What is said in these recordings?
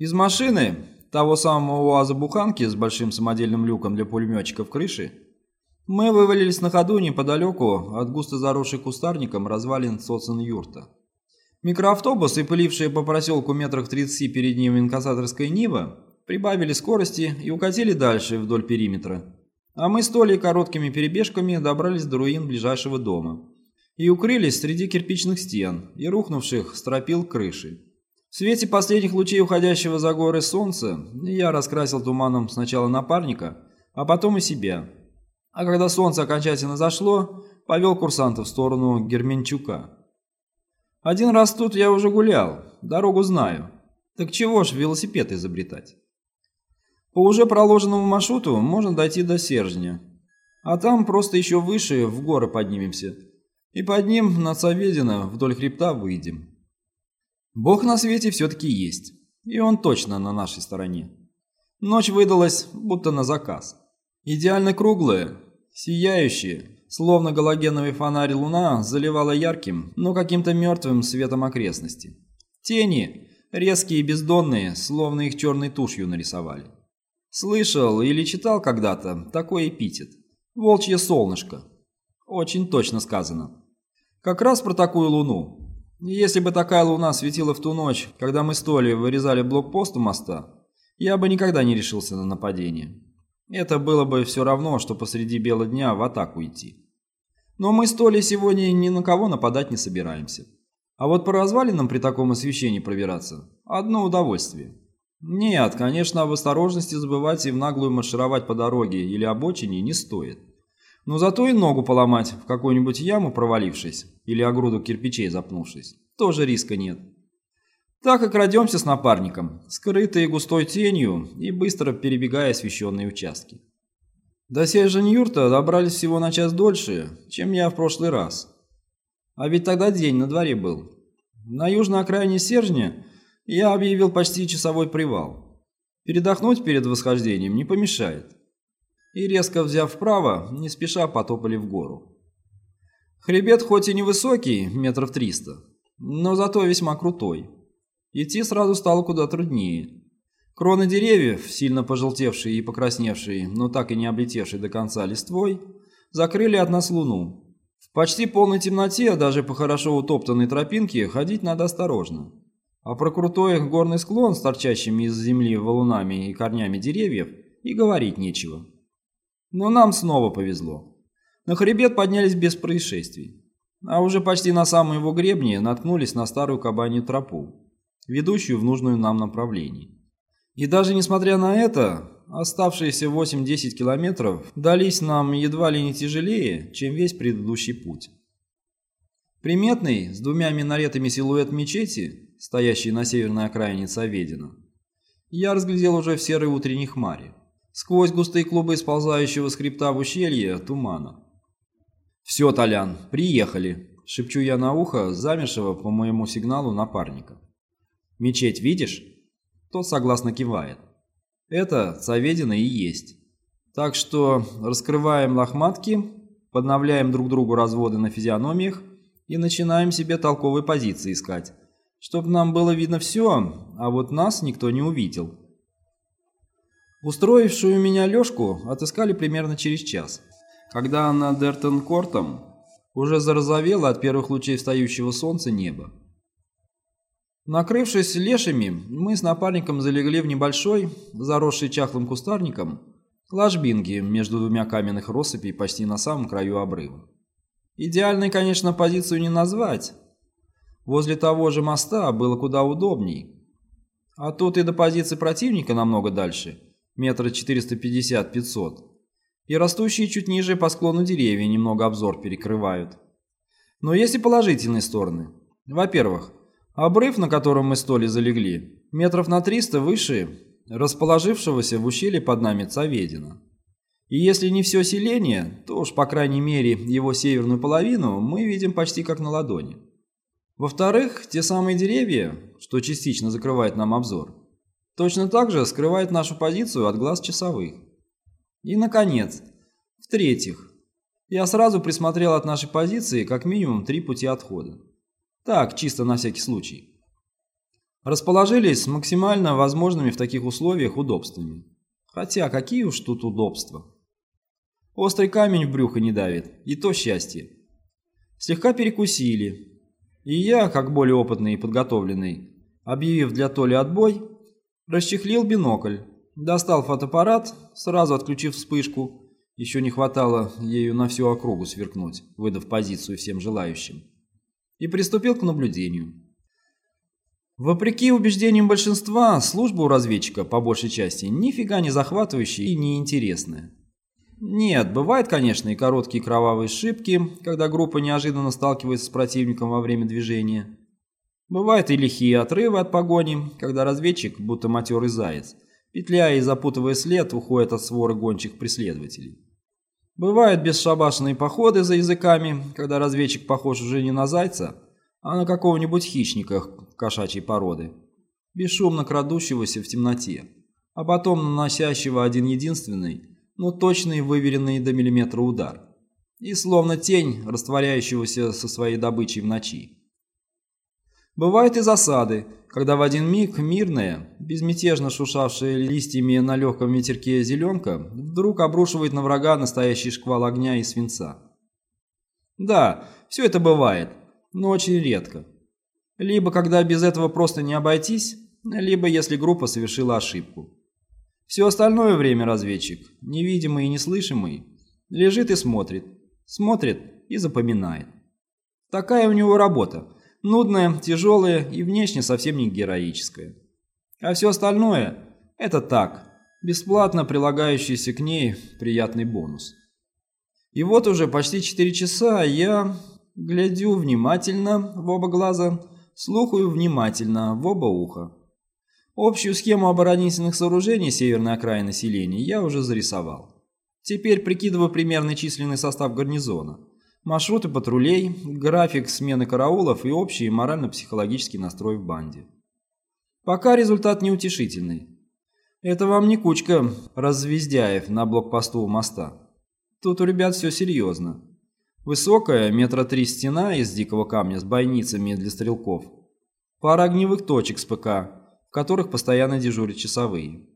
Из машины, того самого УАЗа-буханки с большим самодельным люком для пулеметчиков крыши, мы вывалились на ходу неподалеку от густо заросшей кустарником развалин социн-юрта. Микроавтобус и пылившие по проселку метрах 30 перед ним инкассаторская Нива прибавили скорости и укатили дальше вдоль периметра. А мы с Толей короткими перебежками добрались до руин ближайшего дома и укрылись среди кирпичных стен и рухнувших стропил крыши. В свете последних лучей уходящего за горы солнца я раскрасил туманом сначала напарника, а потом и себя. А когда солнце окончательно зашло, повел курсантов в сторону Герменчука. Один раз тут я уже гулял, дорогу знаю. Так чего ж велосипед изобретать? По уже проложенному маршруту можно дойти до Сержня. А там просто еще выше в горы поднимемся. И под ним на Саведино вдоль хребта выйдем. Бог на свете все-таки есть, и он точно на нашей стороне. Ночь выдалась будто на заказ. Идеально круглая, сияющая, словно галогеновый фонарь луна заливала ярким, но каким-то мертвым светом окрестности. Тени, резкие и бездонные, словно их черной тушью нарисовали. Слышал или читал когда-то такой эпитет. Волчье солнышко. Очень точно сказано. Как раз про такую луну, если бы такая луна светила в ту ночь, когда мы с Толей вырезали блокпост у моста, я бы никогда не решился на нападение. Это было бы все равно, что посреди бела дня в атаку идти. Но мы с Толей сегодня ни на кого нападать не собираемся. А вот по развалинам при таком освещении пробираться – одно удовольствие. Нет, конечно, об осторожности забывать и в наглую маршировать по дороге или обочине не стоит. Но зато и ногу поломать в какую-нибудь яму провалившись или о груду кирпичей запнувшись, тоже риска нет. Так и крадемся с напарником, скрытые густой тенью и быстро перебегая освещенные участки. До Сержень-Юрта добрались всего на час дольше, чем я в прошлый раз. А ведь тогда день на дворе был. На южной окраине Сержня я объявил почти часовой привал. Передохнуть перед восхождением не помешает и, резко взяв вправо, не спеша потопали в гору. Хребет хоть и невысокий, метров триста, но зато весьма крутой. Идти сразу стало куда труднее. Кроны деревьев, сильно пожелтевшие и покрасневшие, но так и не облетевшие до конца листвой, закрыли от нас луну. В почти полной темноте, даже по хорошо утоптанной тропинке, ходить надо осторожно. А про крутой горный склон с торчащими из земли валунами и корнями деревьев и говорить нечего. Но нам снова повезло. На хребет поднялись без происшествий. А уже почти на самом его гребне наткнулись на старую кабанью тропу, ведущую в нужную нам направлении. И даже несмотря на это, оставшиеся 8-10 километров дались нам едва ли не тяжелее, чем весь предыдущий путь. Приметный, с двумя минаретами силуэт мечети, стоящий на северной окраине Саведина, я разглядел уже в серой утренней хмаре сквозь густые клубы сползающего скрипта в ущелье тумана. «Все, Толян, приехали», — шепчу я на ухо замершего по моему сигналу напарника. «Мечеть видишь?» Тот согласно кивает. «Это Цаведина и есть. Так что раскрываем лохматки, подновляем друг другу разводы на физиономиях и начинаем себе толковые позиции искать, чтобы нам было видно все, а вот нас никто не увидел». Устроившую меня Лёшку отыскали примерно через час, когда над Дертон-Кортом уже зарозовело от первых лучей встающего солнца небо. Накрывшись лешами, мы с напарником залегли в небольшой, заросший чахлым кустарником, ложбинке между двумя каменных россыпей почти на самом краю обрыва. Идеальной, конечно, позицию не назвать. Возле того же моста было куда удобней. А тут и до позиции противника намного дальше – метра 450-500, и растущие чуть ниже по склону деревья немного обзор перекрывают. Но есть и положительные стороны. Во-первых, обрыв, на котором мы столи залегли, метров на 300 выше расположившегося в ущелье под нами Цаведина. И если не все селение, то уж по крайней мере его северную половину мы видим почти как на ладони. Во-вторых, те самые деревья, что частично закрывают нам обзор, Точно так же скрывает нашу позицию от глаз часовых. И, наконец, в-третьих, я сразу присмотрел от нашей позиции как минимум три пути отхода. Так, чисто на всякий случай. Расположились с максимально возможными в таких условиях удобствами. Хотя какие уж тут удобства. Острый камень в брюхо не давит, и то счастье. Слегка перекусили. И я, как более опытный и подготовленный, объявив для Толи отбой, расчехлил бинокль, достал фотоаппарат, сразу отключив вспышку, еще не хватало ею на всю округу сверкнуть, выдав позицию всем желающим, и приступил к наблюдению. Вопреки убеждениям большинства, служба у разведчика, по большей части, нифига не захватывающая и неинтересная. Нет, бывают, конечно, и короткие кровавые шибки, когда группа неожиданно сталкивается с противником во время движения. Бывают и лихие отрывы от погони, когда разведчик, будто матерый заяц, петляя и запутывая след, уходит от своры гончих преследователей. Бывают бесшабашенные походы за языками, когда разведчик похож уже не на зайца, а на какого-нибудь хищника кошачьей породы, бесшумно крадущегося в темноте, а потом наносящего один единственный, но точный выверенный до миллиметра удар, и словно тень, растворяющегося со своей добычей в ночи. Бывают и засады, когда в один миг мирная, безмятежно шушавшая листьями на легком ветерке зеленка, вдруг обрушивает на врага настоящий шквал огня и свинца. Да, все это бывает, но очень редко. Либо когда без этого просто не обойтись, либо если группа совершила ошибку. Все остальное время разведчик, невидимый и неслышимый, лежит и смотрит, смотрит и запоминает. Такая у него работа, нудная, тяжелая и внешне совсем не героическая. А все остальное – это так, бесплатно прилагающийся к ней приятный бонус. И вот уже почти 4 часа я глядю внимательно в оба глаза, слухаю внимательно в оба уха. Общую схему оборонительных сооружений северной окраины населения я уже зарисовал. Теперь прикидываю примерный численный состав гарнизона, маршруты патрулей, график смены караулов и общий морально-психологический настрой в банде. Пока результат неутешительный. Это вам не кучка развездяев на блокпосту у моста. Тут у ребят все серьезно. Высокая, метра три стена из дикого камня с бойницами для стрелков. Пара огневых точек с ПК, в которых постоянно дежурят часовые.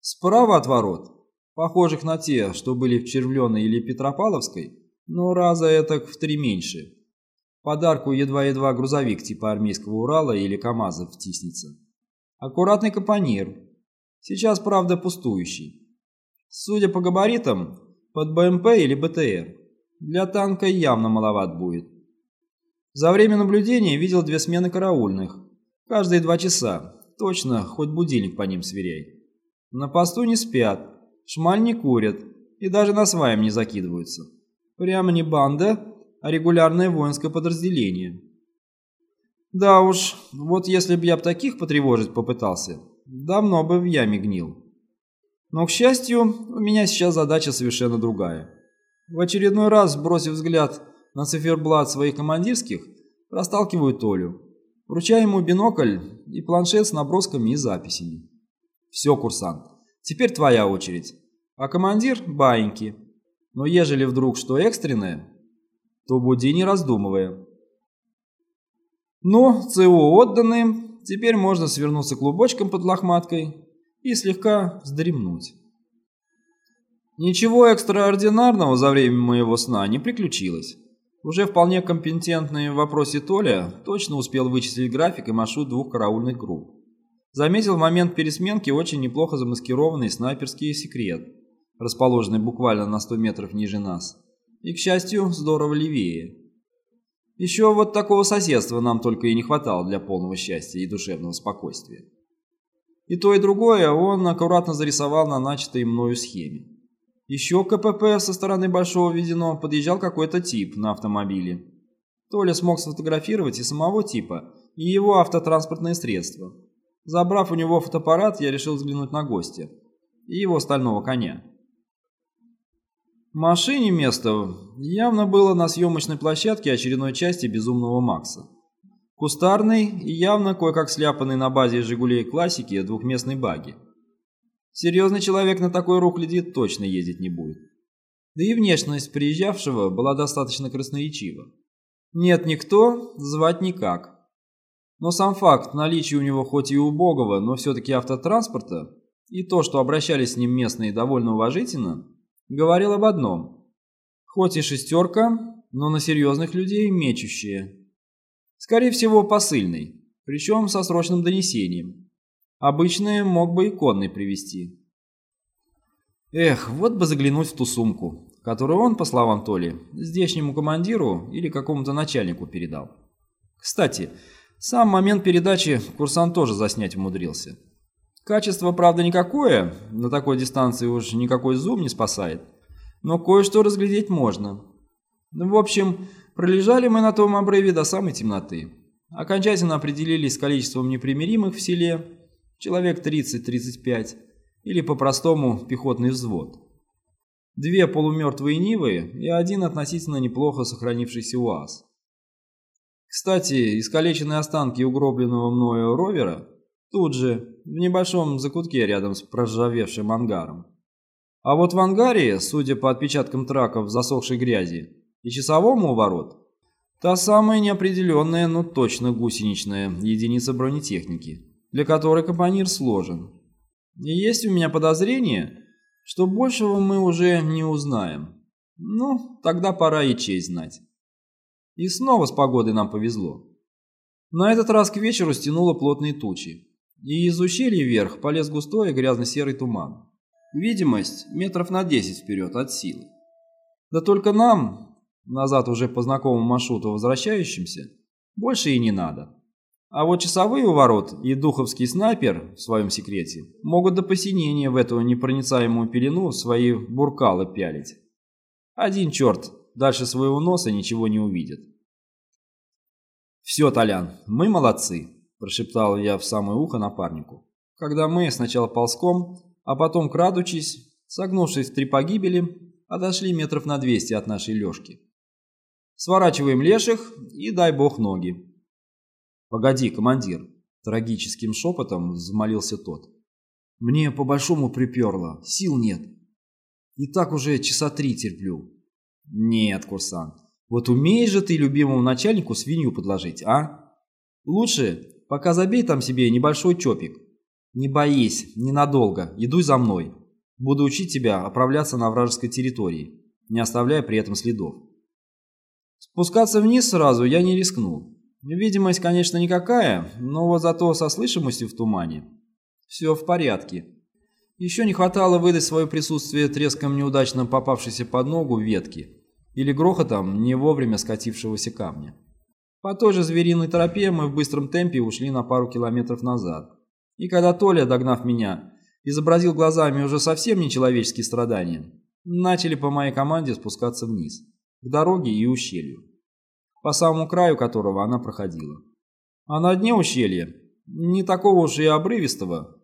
Справа от ворот, похожих на те, что были в Червленой или Петропавловской, но раза это в три меньше. Подарку едва-едва грузовик типа армейского Урала или КамАЗа втиснется. Аккуратный капонир. Сейчас, правда, пустующий. Судя по габаритам, под БМП или БТР. Для танка явно маловат будет. За время наблюдения видел две смены караульных. Каждые два часа. Точно, хоть будильник по ним сверяй. На посту не спят, шмаль не курят и даже на сваям не закидываются. Прямо не банда, а регулярное воинское подразделение. Да уж, вот если бы я б таких потревожить попытался, давно бы в яме гнил. Но, к счастью, у меня сейчас задача совершенно другая. В очередной раз, бросив взгляд на циферблат своих командирских, расталкиваю Толю. Вручаю ему бинокль и планшет с набросками и записями. Все, курсант, теперь твоя очередь. А командир – баиньки. Но ежели вдруг что экстренное, то буди не раздумывая. Но ЦУ отданы, теперь можно свернуться клубочком под лохматкой и слегка вздремнуть. Ничего экстраординарного за время моего сна не приключилось. Уже вполне компетентный в вопросе Толя точно успел вычислить график и маршрут двух караульных групп. Заметил в момент пересменки очень неплохо замаскированный снайперский секрет, расположенный буквально на 100 метров ниже нас. И, к счастью, здорово левее. Еще вот такого соседства нам только и не хватало для полного счастья и душевного спокойствия. И то, и другое он аккуратно зарисовал на начатой мною схеме. Еще КПП со стороны Большого Ведено подъезжал какой-то тип на автомобиле. Толя смог сфотографировать и самого типа, и его автотранспортное средство. Забрав у него фотоаппарат, я решил взглянуть на гостя и его стального коня. Машине место явно было на съемочной площадке очередной части «Безумного Макса». Кустарный и явно кое-как сляпанный на базе «Жигулей» классики двухместный баги. Серьезный человек на такой рухляди точно ездить не будет. Да и внешность приезжавшего была достаточно красноречива. Нет никто, звать никак. Но сам факт наличия у него хоть и убогого, но все-таки автотранспорта, и то, что обращались с ним местные довольно уважительно, говорил об одном. Хоть и шестерка, но на серьезных людей мечущие. Скорее всего, посыльный, причем со срочным донесением. Обычные мог бы и конный привести. Эх, вот бы заглянуть в ту сумку, которую он, по словам Толи, здешнему командиру или какому-то начальнику передал. Кстати, сам момент передачи курсант тоже заснять умудрился. Качество, правда, никакое, на такой дистанции уж никакой зум не спасает, но кое-что разглядеть можно. В общем, пролежали мы на том обрыве до самой темноты. Окончательно определились с количеством непримиримых в селе, человек 30-35, или по-простому пехотный взвод. Две полумертвые Нивы и один относительно неплохо сохранившийся УАЗ. Кстати, искалеченные останки угробленного мною ровера тут же, в небольшом закутке рядом с проржавевшим ангаром. А вот в ангаре, судя по отпечаткам траков засохшей грязи и часовому у ворот, та самая неопределенная, но точно гусеничная единица бронетехники, для которой компанир сложен. И есть у меня подозрение, что большего мы уже не узнаем. Ну, тогда пора и честь знать. И снова с погодой нам повезло. На этот раз к вечеру стянуло плотные тучи, и из ущелья вверх полез густой и грязно-серый туман. Видимость метров на 10 вперед от силы. Да только нам, назад уже по знакомому маршруту возвращающимся, больше и не надо. А вот часовые у ворот и духовский снайпер в своем секрете могут до посинения в эту непроницаемую пелену свои буркалы пялить. Один черт дальше своего носа ничего не увидит. «Все, Толян, мы молодцы», – прошептал я в самое ухо напарнику, когда мы сначала ползком, а потом, крадучись, согнувшись в три погибели, отошли метров на 200 от нашей лёжки. Сворачиваем леших и дай бог ноги. «Погоди, командир!» – трагическим шепотом взмолился тот. «Мне по-большому приперло, сил нет. И так уже часа три терплю». «Нет, курсант, вот умеешь же ты любимому начальнику свинью подложить, а? Лучше пока забей там себе небольшой чопик. Не боись, ненадолго, идуй за мной. Буду учить тебя оправляться на вражеской территории, не оставляя при этом следов». Спускаться вниз сразу я не рискнул. Видимость, конечно, никакая, но вот зато со слышимостью в тумане все в порядке. Еще не хватало выдать свое присутствие треском неудачно попавшейся под ногу ветки или грохотом не вовремя скатившегося камня. По той же звериной тропе мы в быстром темпе ушли на пару километров назад. И когда Толя, догнав меня, изобразил глазами уже совсем нечеловеческие страдания, начали по моей команде спускаться вниз, к дороге и ущелью по самому краю которого она проходила. А на дне ущелья, не такого уж и обрывистого,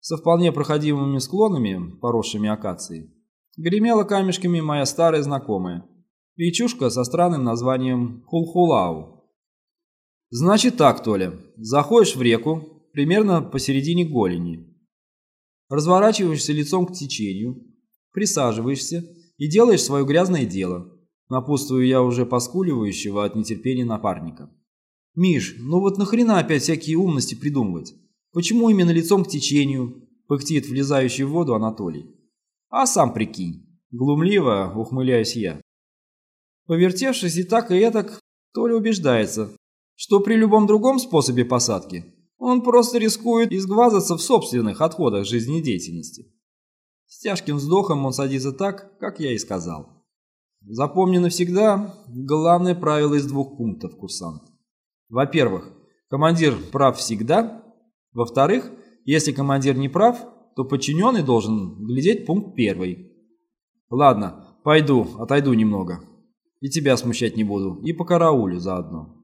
со вполне проходимыми склонами, поросшими акацией, гремела камешками моя старая знакомая, речушка со странным названием Хулхулау. Значит так, Толя, заходишь в реку, примерно посередине голени, разворачиваешься лицом к течению, присаживаешься и делаешь свое грязное дело – Напутствую я уже поскуливающего от нетерпения напарника. «Миш, ну вот нахрена опять всякие умности придумывать? Почему именно лицом к течению?» – пыхтит влезающий в воду Анатолий. «А сам прикинь». Глумливо ухмыляюсь я. Повертевшись и так, и этак, Толя убеждается, что при любом другом способе посадки он просто рискует изгвазаться в собственных отходах жизнедеятельности. С тяжким вздохом он садится так, как я и сказал. Запомни навсегда главное правило из двух пунктов, курсант. Во-первых, командир прав всегда. Во-вторых, если командир не прав, то подчиненный должен глядеть пункт первый. Ладно, пойду, отойду немного. И тебя смущать не буду, и по караулю заодно.